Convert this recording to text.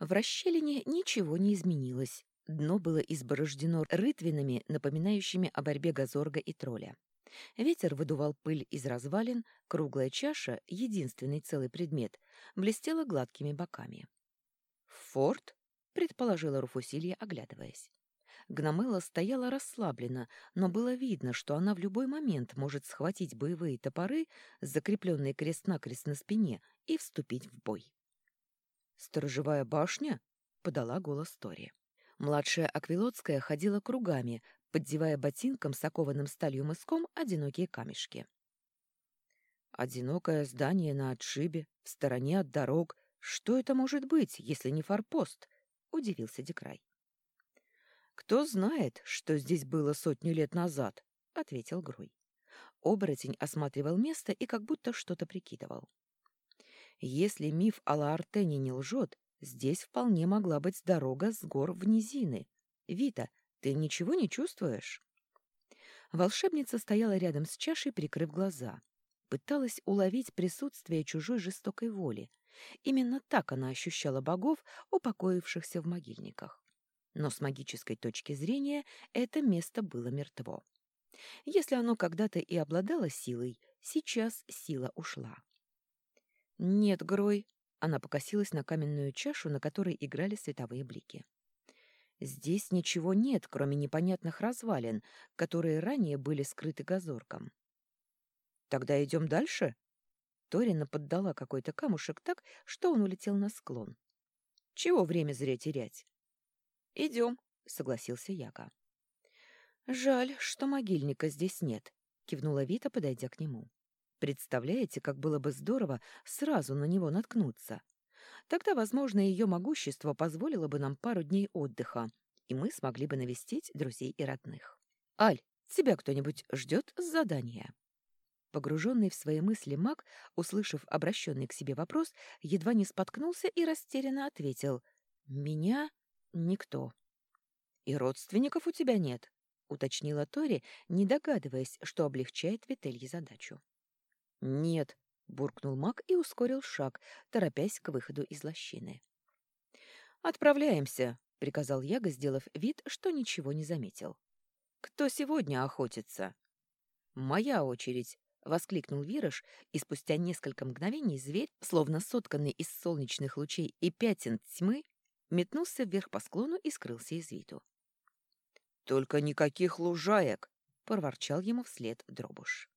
В расщелине ничего не изменилось. Дно было изборождено рытвинами, напоминающими о борьбе газорга и тролля. Ветер выдувал пыль из развалин, круглая чаша, единственный целый предмет, блестела гладкими боками. «Форт?» — предположила Руфусилья, оглядываясь. Гномела стояла расслабленно, но было видно, что она в любой момент может схватить боевые топоры, закрепленные крест-накрест на спине, и вступить в бой. «Сторожевая башня?» — подала голос Тори. Младшая Аквилотская ходила кругами, поддевая ботинком с окованным сталью мыском одинокие камешки. «Одинокое здание на отшибе, в стороне от дорог. Что это может быть, если не форпост?» — удивился Декрай. «Кто знает, что здесь было сотню лет назад?» — ответил Груй. Оборотень осматривал место и как будто что-то прикидывал. Если миф о Лаартене не лжет, здесь вполне могла быть дорога с гор в низины. Вита, ты ничего не чувствуешь? Волшебница стояла рядом с чашей, прикрыв глаза. Пыталась уловить присутствие чужой жестокой воли. Именно так она ощущала богов, упокоившихся в могильниках но с магической точки зрения это место было мертво. Если оно когда-то и обладало силой, сейчас сила ушла. «Нет, Грой», — она покосилась на каменную чашу, на которой играли световые блики. «Здесь ничего нет, кроме непонятных развалин, которые ранее были скрыты газорком». «Тогда идем дальше?» Торина поддала какой-то камушек так, что он улетел на склон. «Чего время зря терять?» «Идем», — согласился Яга. «Жаль, что могильника здесь нет», — кивнула Вита, подойдя к нему. «Представляете, как было бы здорово сразу на него наткнуться? Тогда, возможно, ее могущество позволило бы нам пару дней отдыха, и мы смогли бы навестить друзей и родных. Аль, тебя кто-нибудь ждет с задания?» Погруженный в свои мысли маг, услышав обращенный к себе вопрос, едва не споткнулся и растерянно ответил «Меня?» «Никто». «И родственников у тебя нет?» — уточнила Тори, не догадываясь, что облегчает Вителье задачу. «Нет», — буркнул маг и ускорил шаг, торопясь к выходу из лощины. «Отправляемся», — приказал Яга, сделав вид, что ничего не заметил. «Кто сегодня охотится?» «Моя очередь», — воскликнул Вираж, и спустя несколько мгновений зверь, словно сотканный из солнечных лучей и пятен тьмы, метнулся вверх по склону и скрылся из виду. «Только никаких лужаек!» — проворчал ему вслед Дробуш.